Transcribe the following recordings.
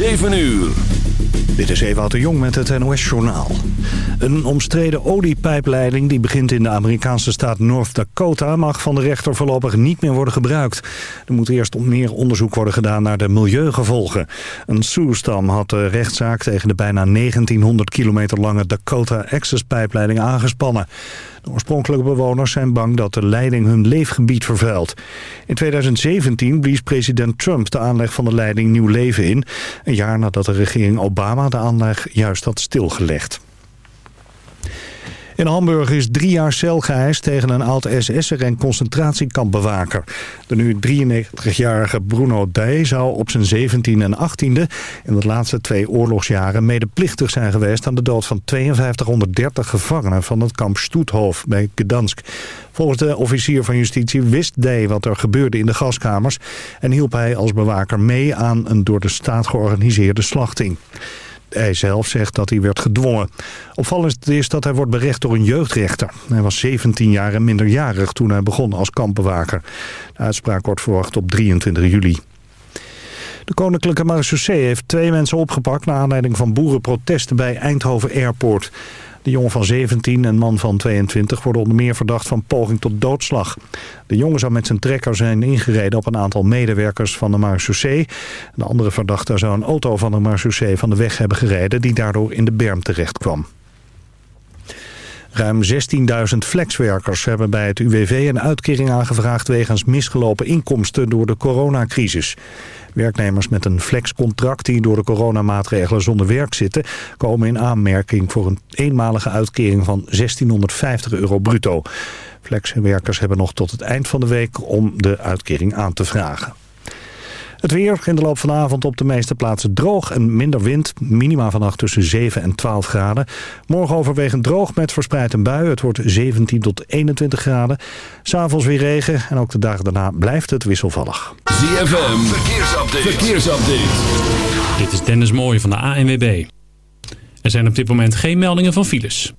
7 uur. Dit is Ewout de Jong met het NOS-journaal. Een omstreden oliepijpleiding die begint in de Amerikaanse staat North Dakota... mag van de rechter voorlopig niet meer worden gebruikt. Er moet eerst meer onderzoek worden gedaan naar de milieugevolgen. Een Sioux-stam had de rechtszaak tegen de bijna 1900 kilometer lange Dakota Access-pijpleiding aangespannen. De oorspronkelijke bewoners zijn bang dat de leiding hun leefgebied vervuilt. In 2017 blies president Trump de aanleg van de leiding nieuw leven in. Een jaar nadat de regering Obama de aanleg juist had stilgelegd. In Hamburg is drie jaar cel geëist tegen een oud-SS'er en concentratiekampbewaker. De nu 93-jarige Bruno Day zou op zijn 17e en 18e... in de laatste twee oorlogsjaren medeplichtig zijn geweest... aan de dood van 5230 gevangenen van het kamp Stoethof bij Gdansk. Volgens de officier van justitie wist Day wat er gebeurde in de gaskamers... en hielp hij als bewaker mee aan een door de staat georganiseerde slachting. Hij zelf zegt dat hij werd gedwongen. Opvallend is dat hij wordt berecht door een jeugdrechter. Hij was 17 jaar en minderjarig toen hij begon als kampbewaker. De uitspraak wordt verwacht op 23 juli. De Koninklijke Marechaussee heeft twee mensen opgepakt... naar aanleiding van boerenprotesten bij Eindhoven Airport. De jongen van 17 en man van 22 worden onder meer verdacht van poging tot doodslag. De jongen zou met zijn trekker zijn ingereden op een aantal medewerkers van de marechaussee. De andere verdachte zou een auto van de marechaussee van de weg hebben gereden... die daardoor in de berm terecht kwam. Ruim 16.000 flexwerkers hebben bij het UWV een uitkering aangevraagd... wegens misgelopen inkomsten door de coronacrisis. Werknemers met een flexcontract die door de coronamaatregelen zonder werk zitten... komen in aanmerking voor een eenmalige uitkering van 1650 euro bruto. Flexwerkers hebben nog tot het eind van de week om de uitkering aan te vragen. Het weer in de loop van de avond op de meeste plaatsen droog en minder wind. Minima vannacht tussen 7 en 12 graden. Morgen overwegend droog met verspreid een bui. Het wordt 17 tot 21 graden. S'avonds weer regen en ook de dagen daarna blijft het wisselvallig. ZFM, verkeersupdate. verkeersupdate. Dit is Dennis Mooij van de ANWB. Er zijn op dit moment geen meldingen van files.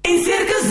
In Circus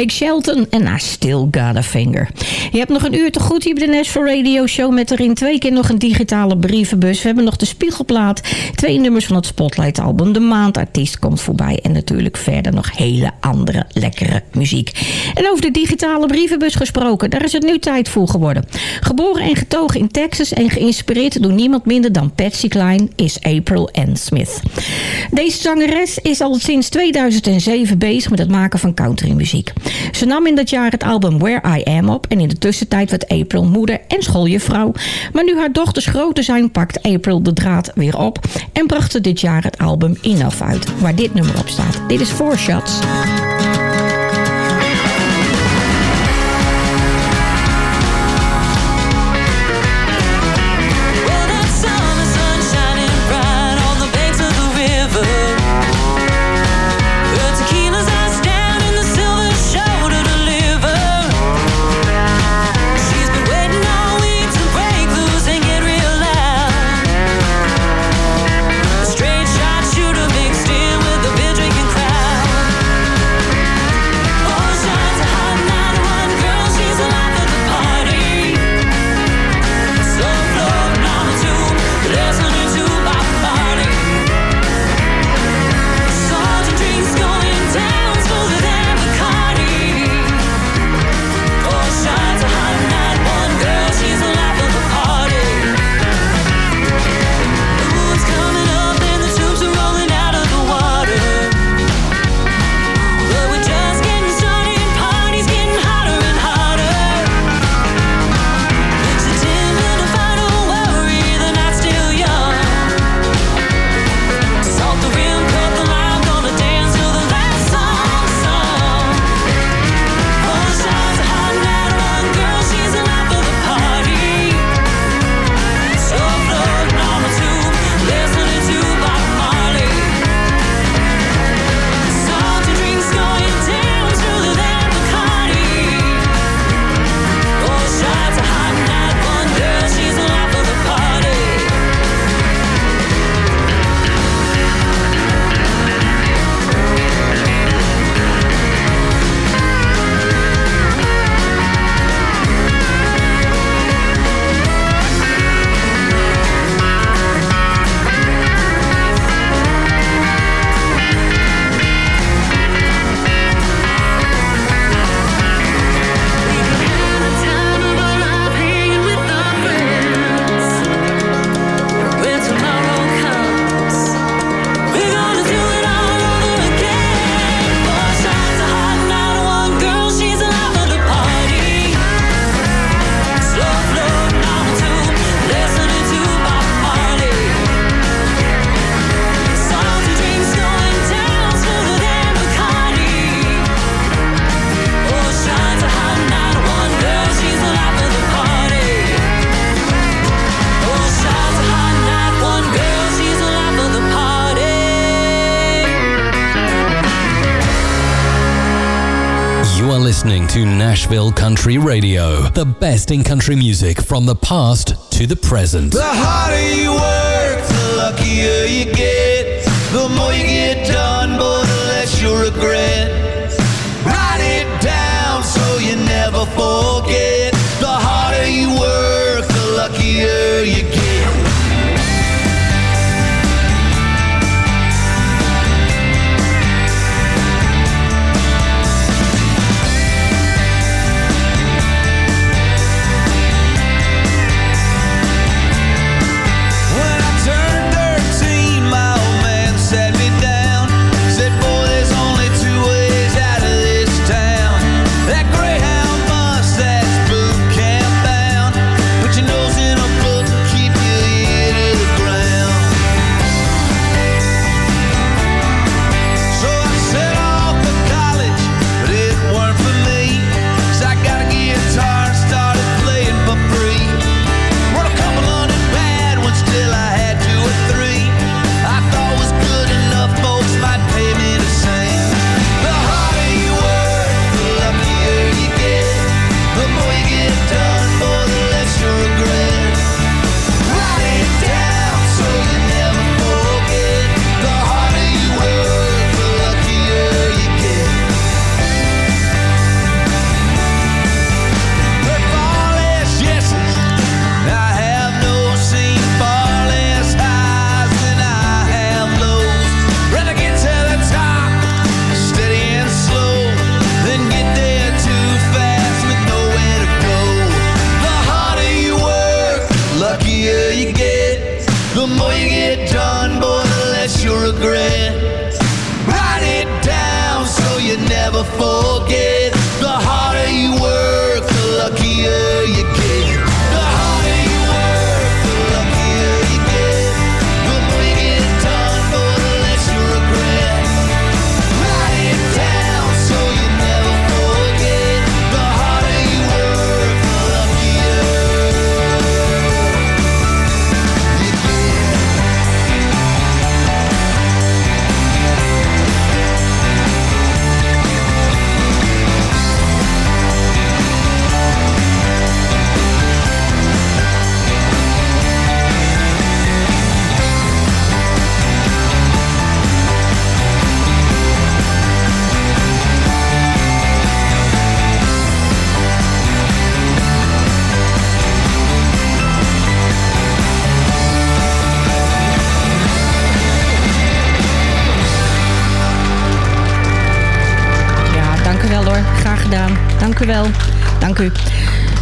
Blake Shelton en I Still Got Finger. Je hebt nog een uur te goed hier bij de Nashville Radio Show... met erin twee keer nog een digitale brievenbus. We hebben nog de Spiegelplaat, twee nummers van het Spotlight album. De maandartiest komt voorbij en natuurlijk verder nog hele andere lekkere muziek. En over de digitale brievenbus gesproken, daar is het nu tijd voor geworden. Geboren en getogen in Texas en geïnspireerd door niemand minder dan Patsy Cline... is April Ann Smith. Deze zangeres is al sinds 2007 bezig met het maken van countrymuziek. Ze nam in dat jaar het album Where I Am op en in de tussentijd werd April moeder en schooljuffrouw. Maar nu haar dochters groter zijn, pakt April de draad weer op en bracht ze dit jaar het album Enough uit, waar dit nummer op staat. Dit is Four Shots. Country Radio, the best in country music from the past to the present. The harder you work, the luckier you get. The more you get done, boy, the less you'll regret. Write it down so you never forget. The harder you work, the luckier you get.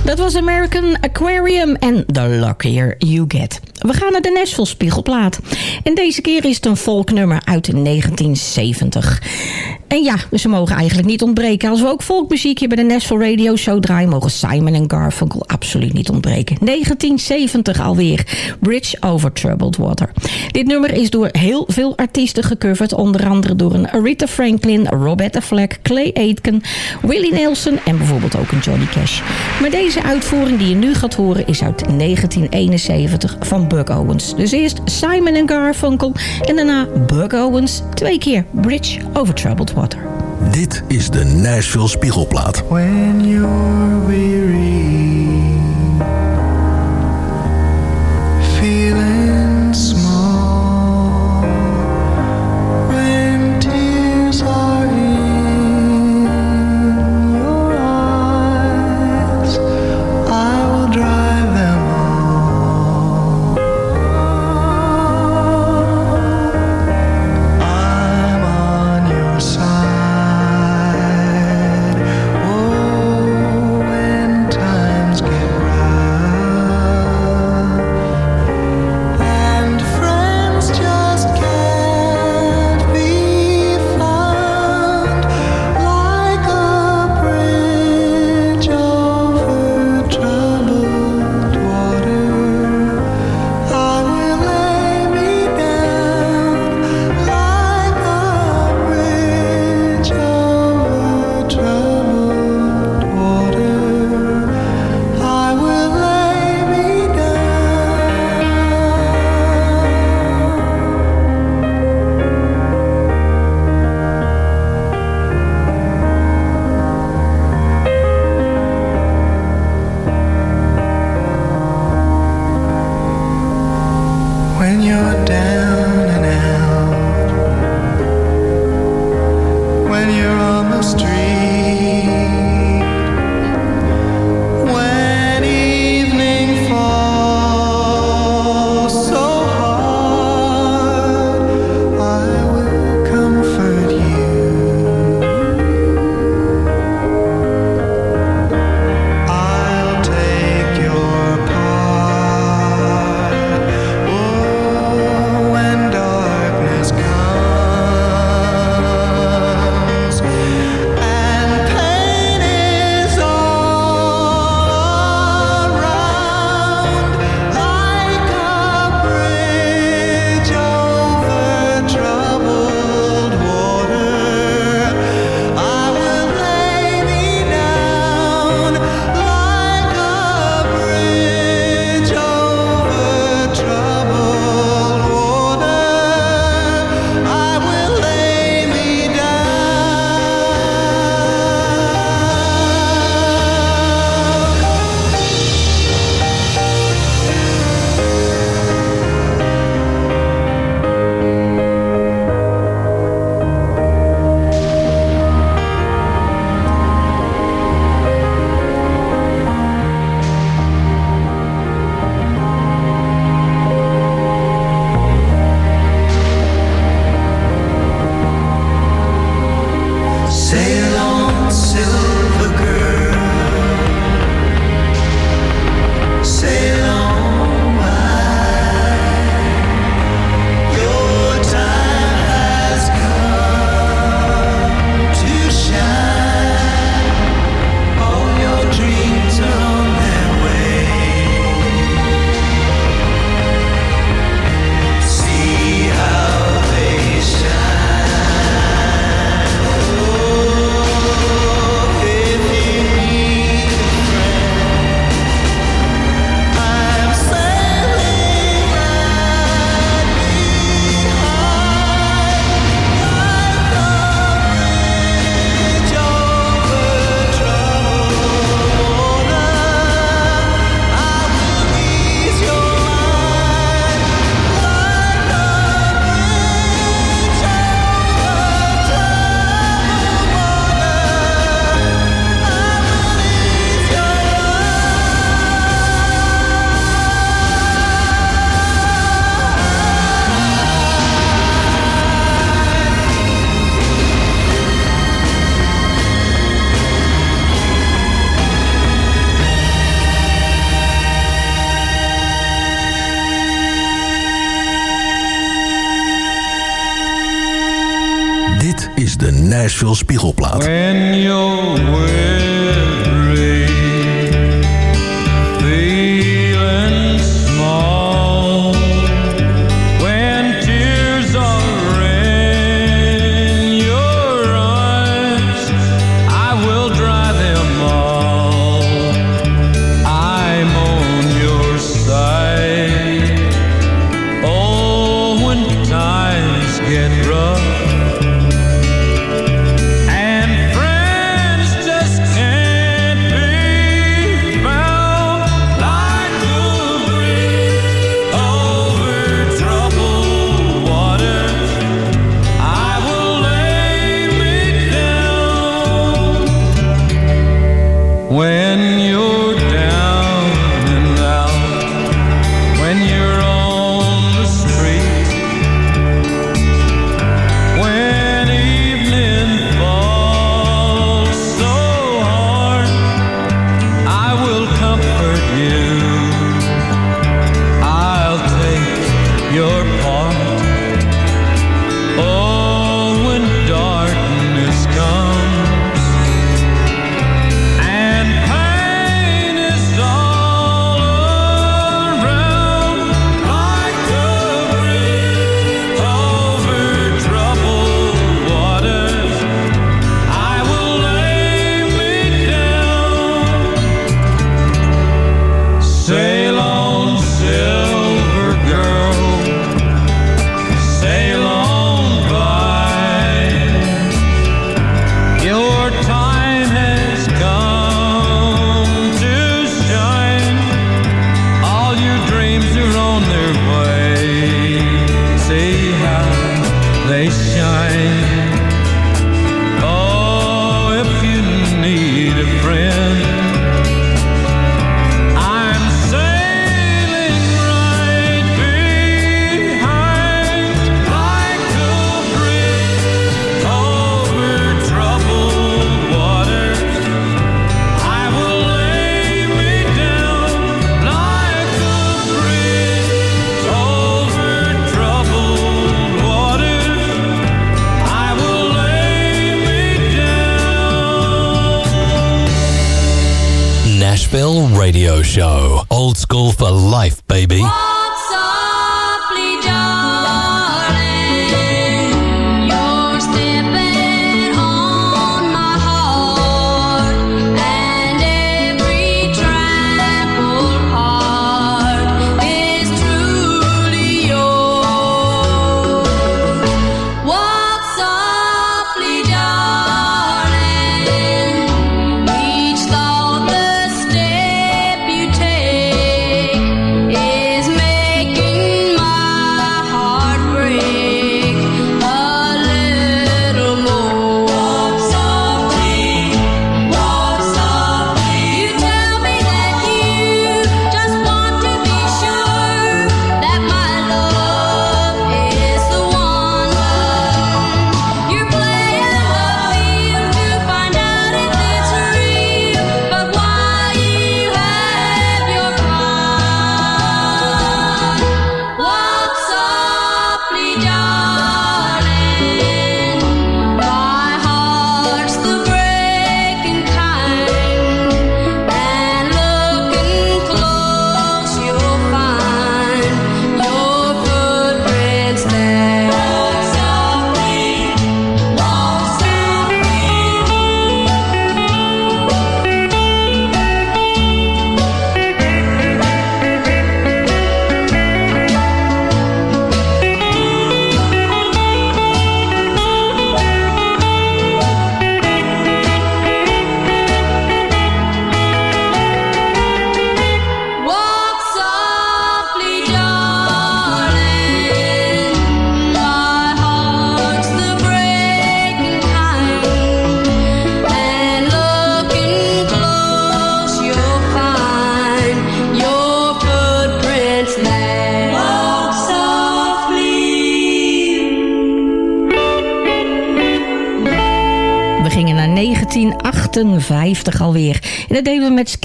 Dat was American Aquarium en The Luckier You Get. We gaan naar de Nashville Spiegelplaat. En deze keer is het een volknummer uit 1970. En ja, ze mogen eigenlijk niet ontbreken. Als we ook volkmuziek hier bij de Nashville Radio Show draaien... mogen Simon en Garfunkel absoluut niet ontbreken. 1970 alweer. Bridge Over Troubled Water. Dit nummer is door heel veel artiesten gecoverd. Onder andere door een Aretha Franklin, Roberta Flack, Clay Aitken... Willie Nelson en bijvoorbeeld ook een Johnny Cash. Maar deze uitvoering die je nu gaat horen is uit 1971 van Buck Owens. Dus eerst Simon en Garfunkel en daarna Buck Owens. Twee keer Bridge Over Troubled Water. Dit is de Nashville Spiegelplaat. When you're weary, Spiegelplaat. say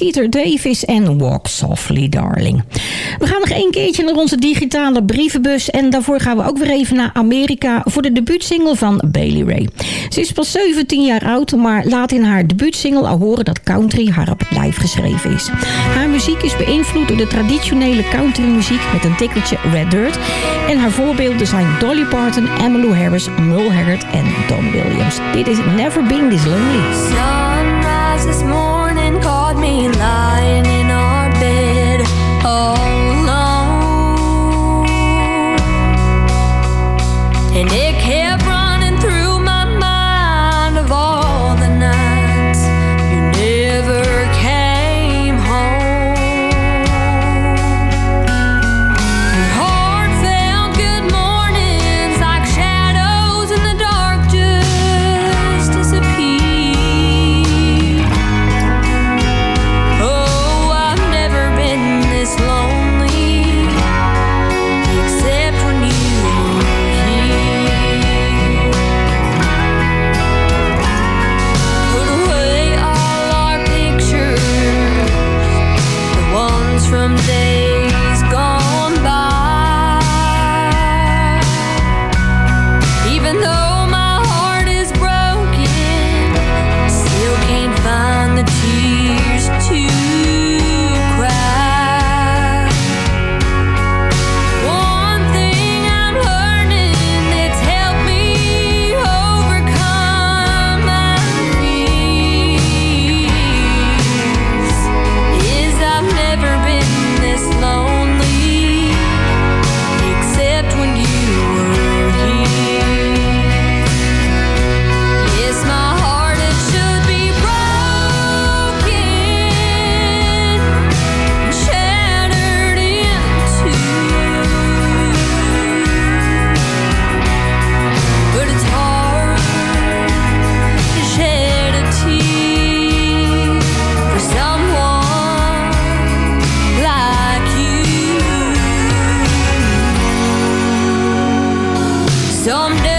Skeeter Davis en Walk Softly Darling. We gaan nog één keertje naar onze digitale brievenbus. En daarvoor gaan we ook weer even naar Amerika voor de debuutsingle van Bailey Ray. Ze is pas 17 jaar oud, maar laat in haar debuutsingle al horen dat country haar op lijf geschreven is. Haar muziek is beïnvloed door de traditionele countrymuziek met een tikkeltje Red Dirt. En haar voorbeelden zijn Dolly Parton, Emmylou Harris, Merle Haggard en Don Williams. Dit is Never Been This Lonely. Sunrise ainda you. Someday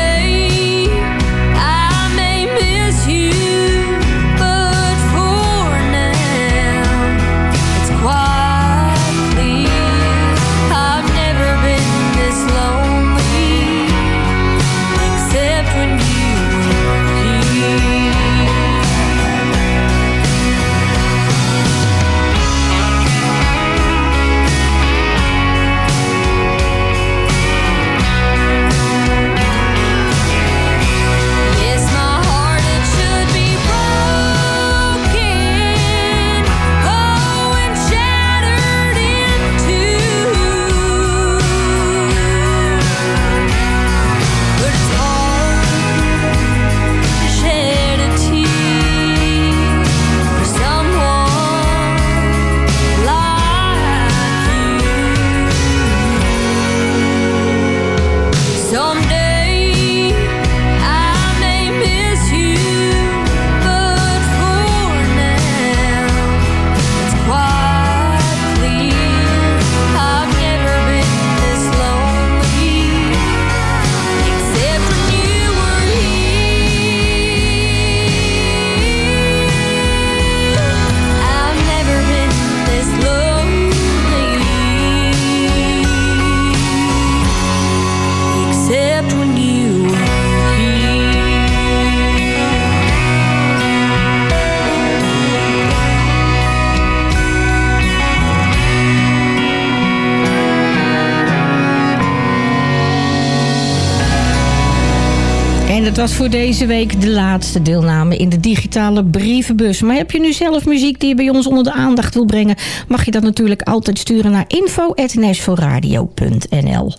was voor deze week de laatste deelname in de digitale brievenbus. Maar heb je nu zelf muziek die je bij ons onder de aandacht wil brengen... mag je dat natuurlijk altijd sturen naar info.nashvilleradio.nl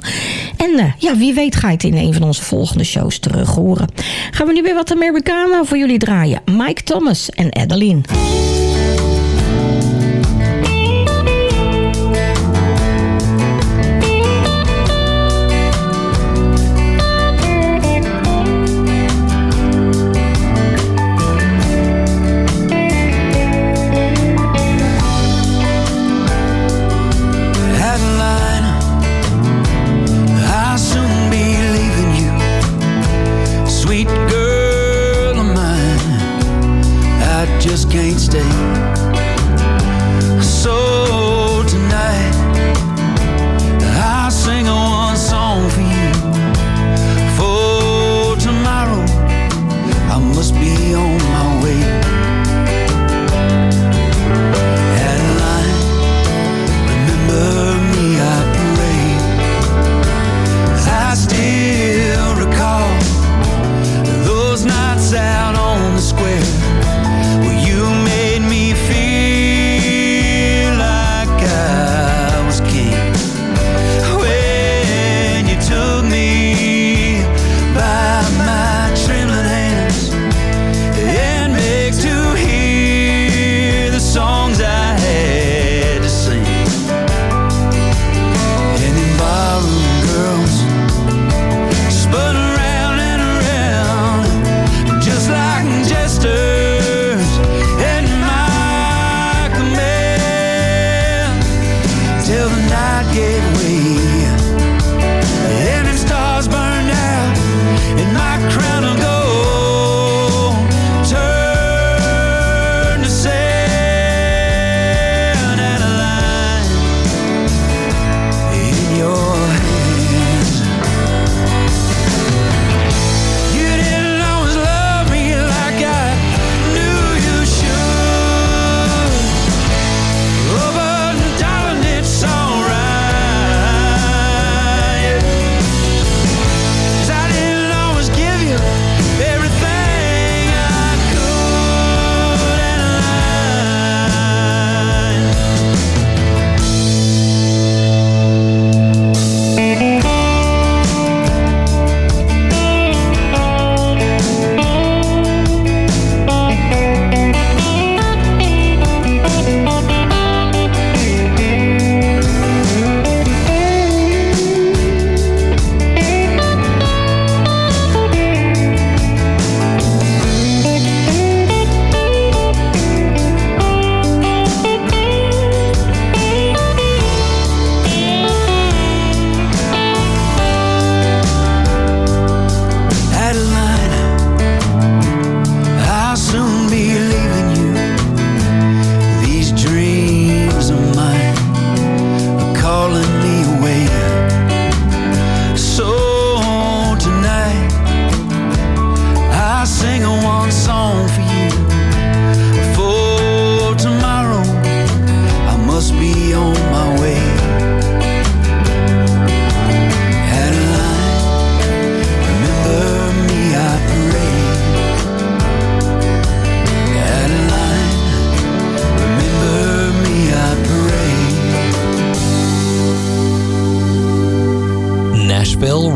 En eh, ja, wie weet ga je het in een van onze volgende shows terug horen. Gaan we nu weer wat Americana voor jullie draaien. Mike Thomas en. Adeline,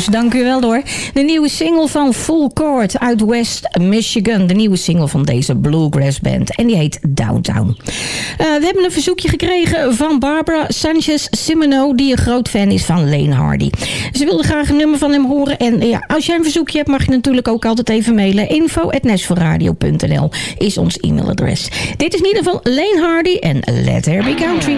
Dank u wel hoor. De nieuwe single van Full Court uit West Michigan. De nieuwe single van deze bluegrass band. En die heet Downtown. Eh, we hebben een verzoekje gekregen van Barbara Sanchez Simino... die een groot fan is van Lane Hardy. Ze wilde graag een nummer van hem horen. En ja, als jij een verzoekje hebt, mag je natuurlijk ook altijd even mailen. info.nashforradio.nl is ons e-mailadres. Dit is in ieder geval Lane Hardy en Let There Be Country.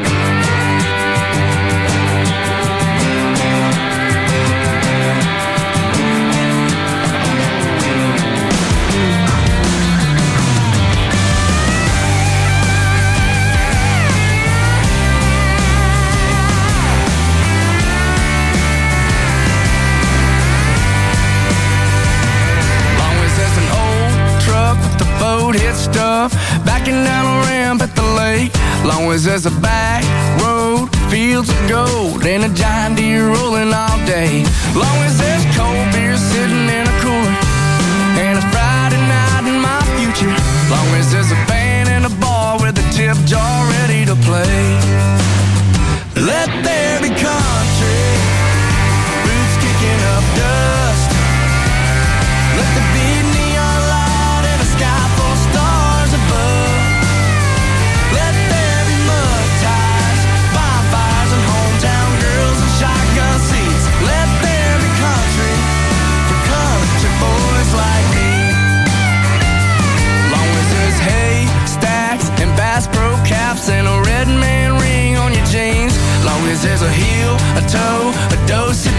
Hit stuff backing down a ramp at the lake. Long as there's a back road, fields of gold, and a giant deer rolling all day. Long as there's cold beer sitting in a cooler and a Friday night in my future. Long as there's a band and a bar with a tip jar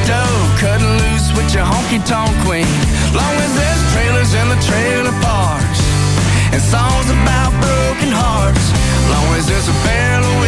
dough, cutting loose with your honky tonk queen. Long as there's trailers in the trailer parks and songs about broken hearts. Long as there's a barrel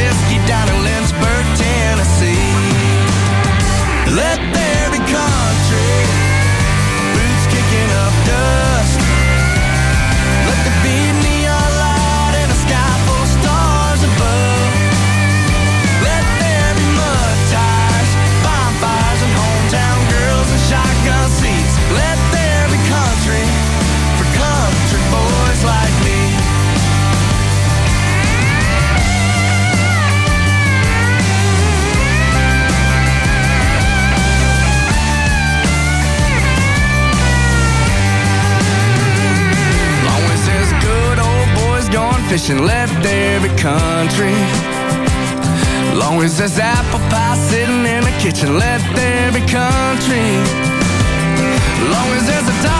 fishing, let there be country. Long as there's apple pie sitting in the kitchen, let there be country. Long as there's a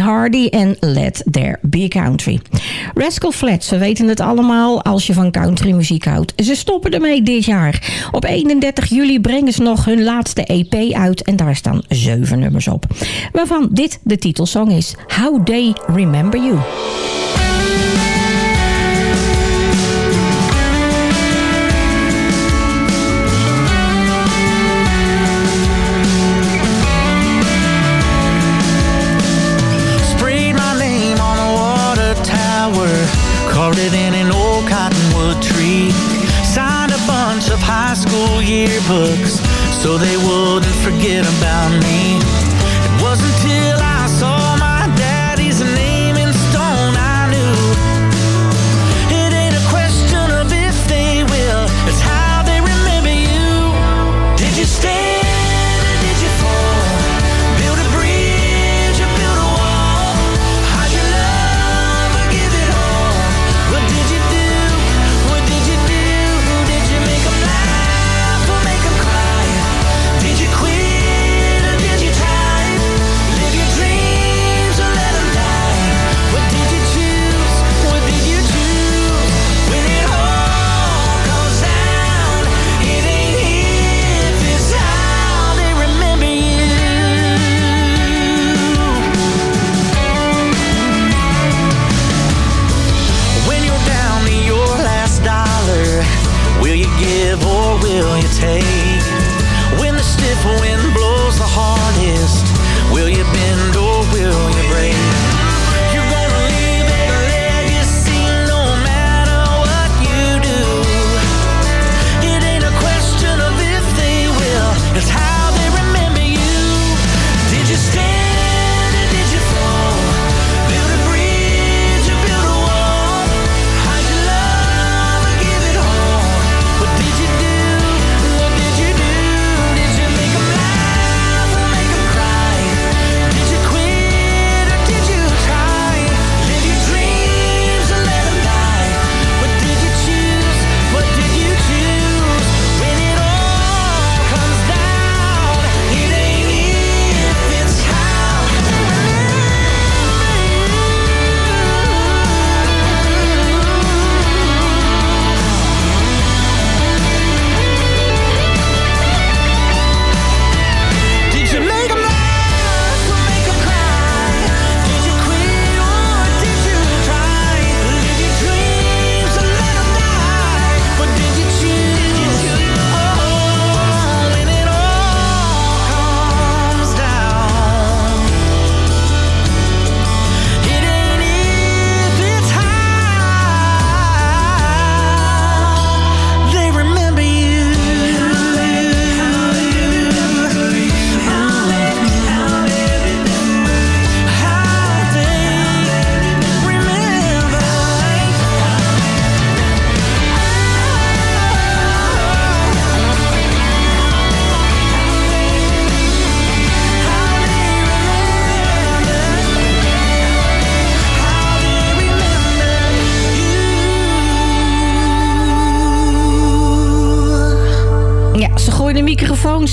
Hardy en Let There Be Country. Rascal Flats, we weten het allemaal als je van countrymuziek houdt. Ze stoppen ermee dit jaar. Op 31 juli brengen ze nog hun laatste EP uit en daar staan zeven nummers op. Waarvan dit de titelsong is How They Remember You. School yearbooks so they wouldn't forget about me.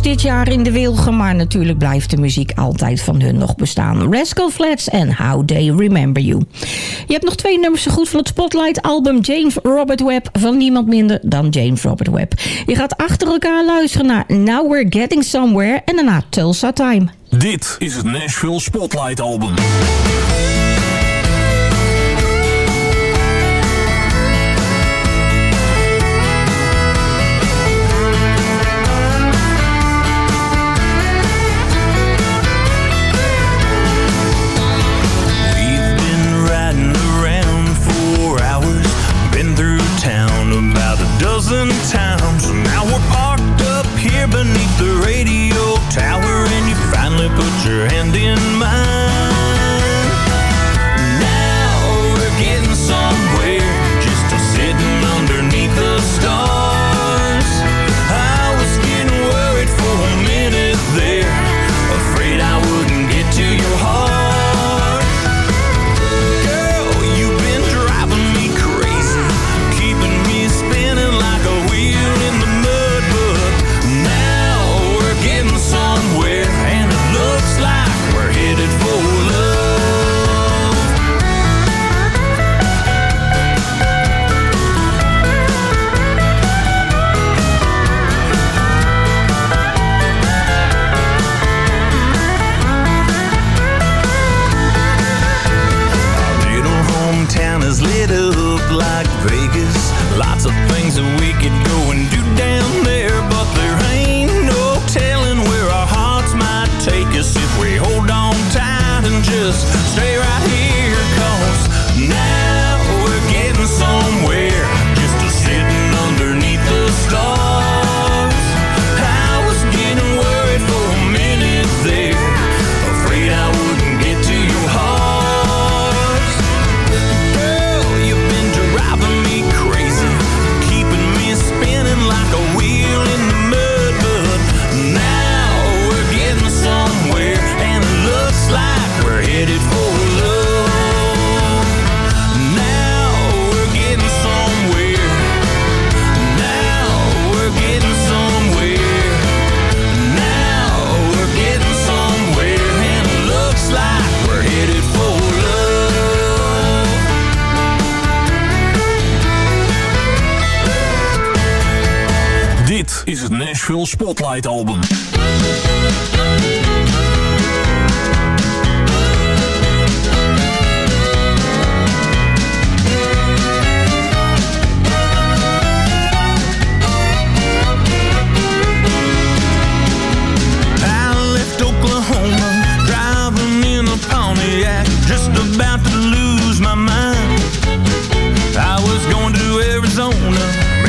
dit jaar in de wilgen, maar natuurlijk blijft de muziek altijd van hun nog bestaan. Rascal Flats en How They Remember You. Je hebt nog twee nummers zo goed van het Spotlight-album James Robert Webb van niemand minder dan James Robert Webb. Je gaat achter elkaar luisteren naar Now We're Getting Somewhere en daarna Tulsa Time. Dit is het Nashville Spotlight-album.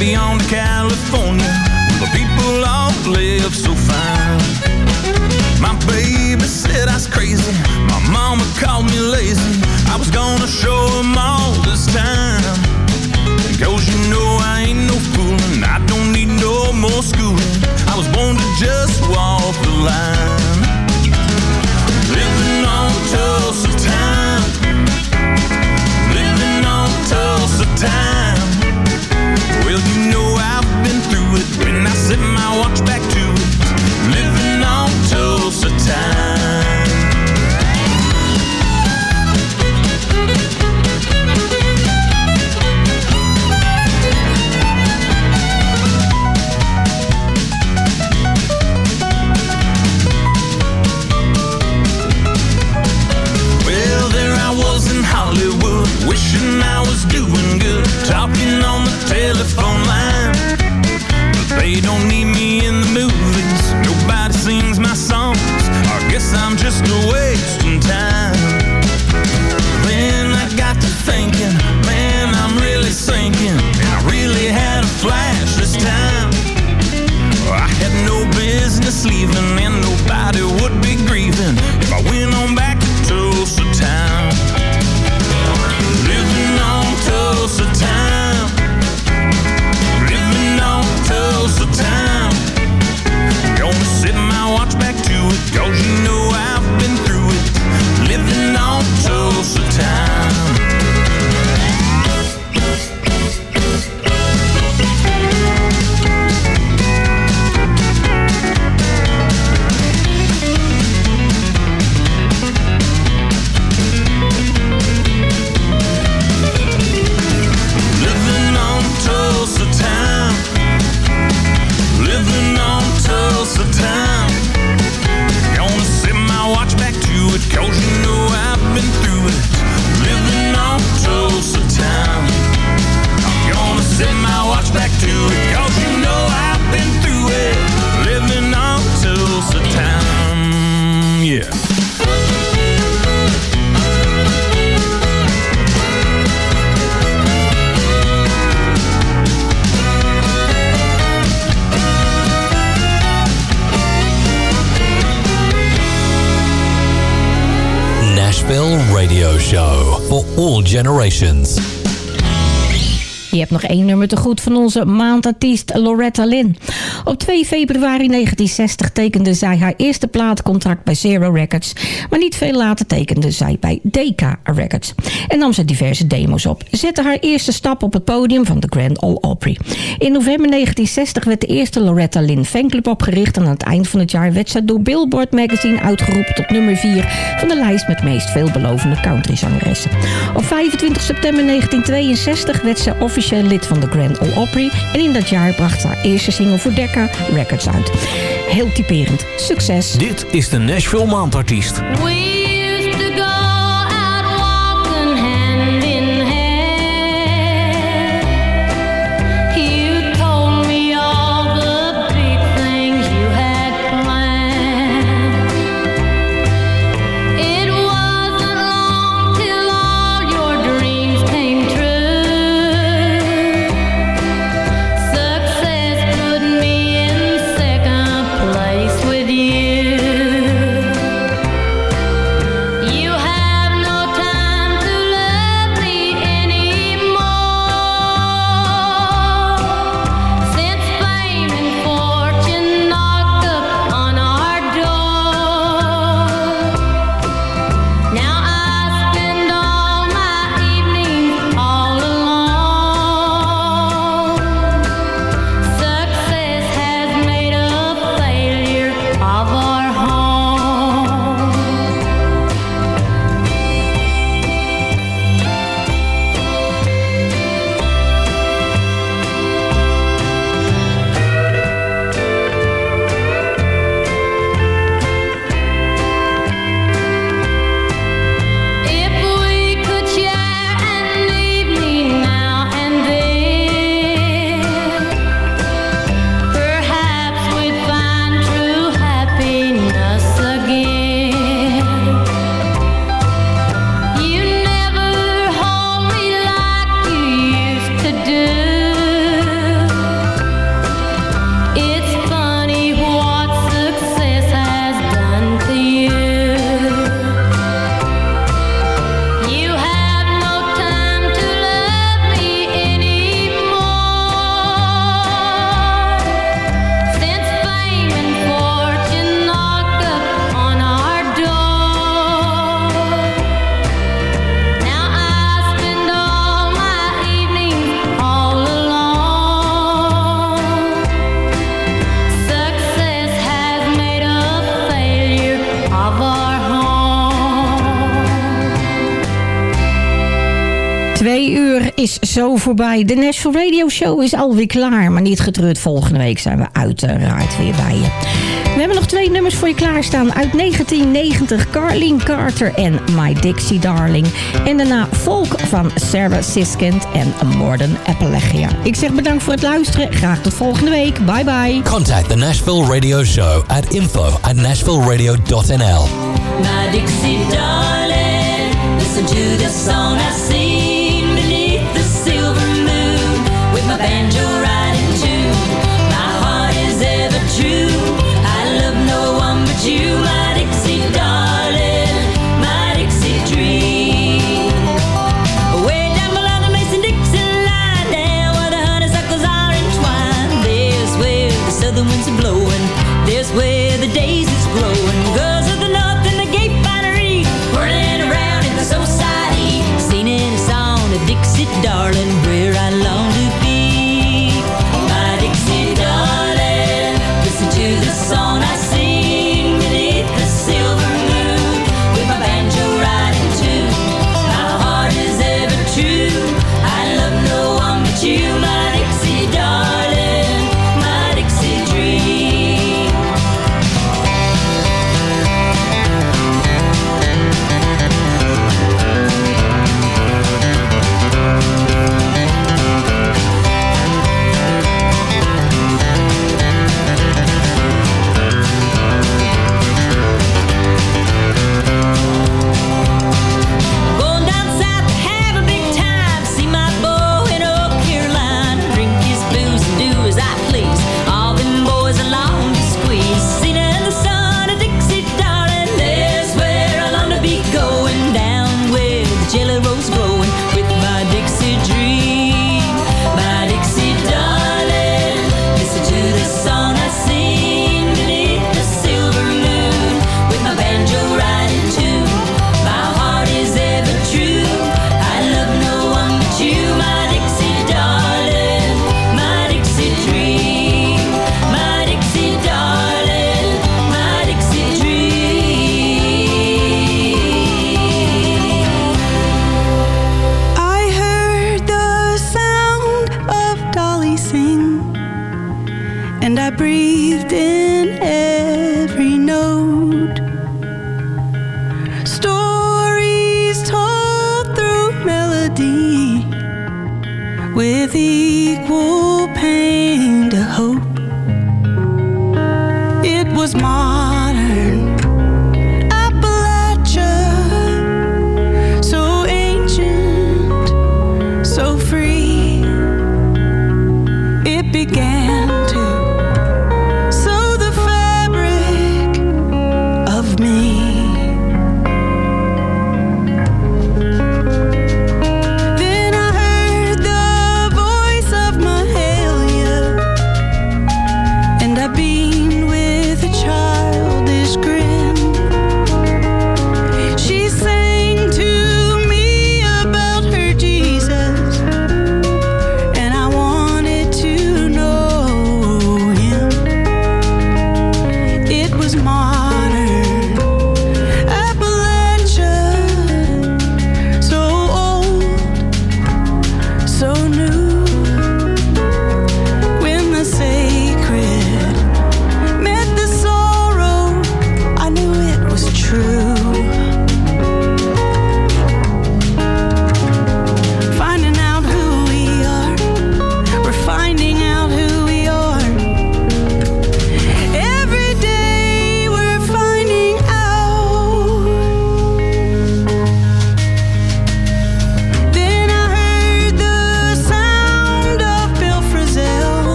maybe on to California, where the people all live so fine. My baby said I was crazy, my mama called me lazy. I was gonna show them all this time. Cause you know I ain't no fooling, I don't need no more schooling. I was born to just walk the line. Living on Tulsa. watch leaving generations. Nog nummer te goed van onze maandartiest Loretta Lynn. Op 2 februari 1960 tekende zij haar eerste platencontract bij Zero Records. Maar niet veel later tekende zij bij Decca Records. En nam ze diverse demo's op. Zette haar eerste stap op het podium van de Grand Ole Opry. In november 1960 werd de eerste Loretta Lynn fanclub opgericht. En aan het eind van het jaar werd ze door Billboard Magazine uitgeroepen tot nummer 4 van de lijst met meest veelbelovende countryzangeressen. Op 25 september 1962 werd ze officieel lid van de Grand Ole Opry. En in dat jaar bracht haar eerste single voor Decca Records uit. Heel typerend. Succes! Dit is de Nashville Maandartiest. We used to go is zo voorbij. De Nashville Radio Show is alweer klaar. Maar niet getreurd, volgende week zijn we uiteraard weer bij je. We hebben nog twee nummers voor je klaarstaan. Uit 1990 Carleen Carter en My Dixie Darling. En daarna Folk van Sarah Siskind en Morden Appalachia. Ik zeg bedankt voor het luisteren. Graag tot volgende week. Bye bye. Contact the Nashville Radio Show at info at nashvilleradio.nl. My Dixie darling, listen to this song I sing